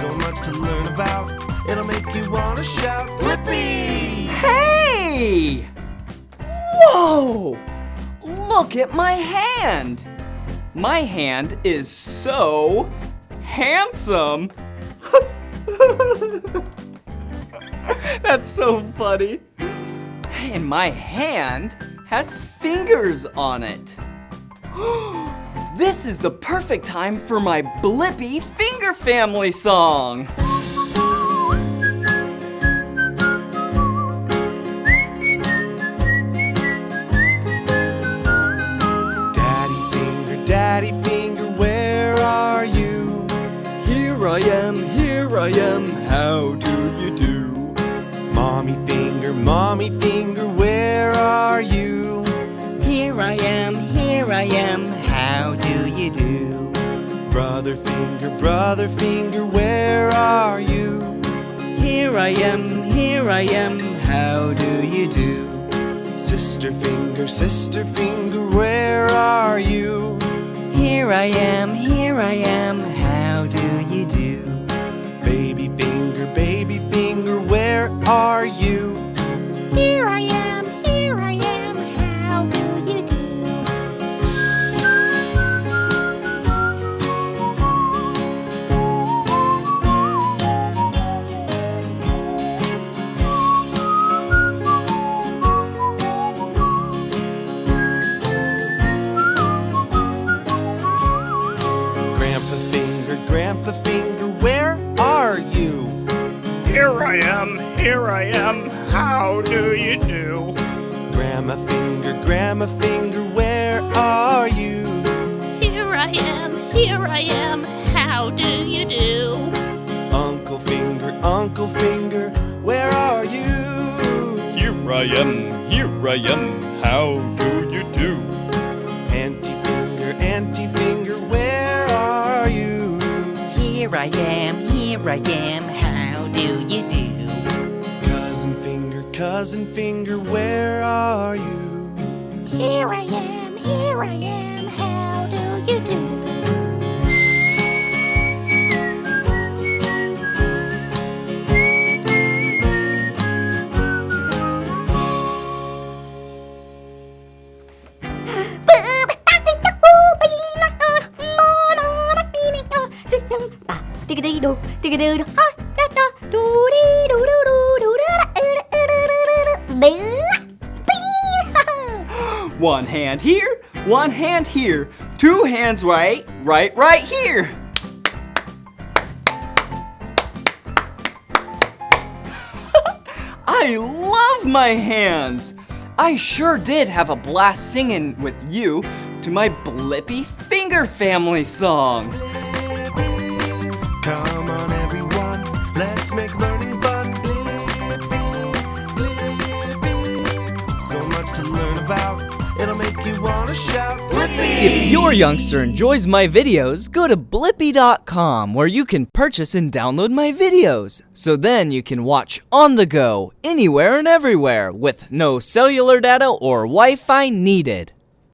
So much to learn about, it'll make you wanna shout, Blippi! Hey! Whoa! Look at my hand! My hand is so handsome! That's so funny. And my hand has fingers on it. This is the perfect time for my Blippi Finger Family song. Daddy finger, daddy finger, where are you? Here I am, here I am, how do you do? Mommy finger, mommy finger, where are you? Here I am, here I am, Brother finger, brother finger, where are you? Here I am, here I am, how do you do? Sister finger, sister finger, where are you? Here I am, here I am, Grandpa finger, grandpa finger, where are you? Here I am, here I am, how do you do? Grandma finger, grandma finger, where are you? Here I am, here I am, how do you do? Uncle finger, uncle finger, where are you? Here I am, here I am, how do you do? Auntie finger, auntie Here I am, here I am, how do you do? Cousin finger, cousin finger, where are you? Here I am, here I am, how do you do? One hand here, one hand here, two hands right, right, right here. I love my hands. I sure did have a blast singing with you to my Blippi Finger Family song. Come on, everyone, let's make learning fun. So much to learn about, it'll make you wanna shout, Blippi! If your youngster enjoys my videos, go to blippi.com where you can purchase and download my videos. So then you can watch on the go, anywhere and everywhere, with no cellular data or Wi Fi needed.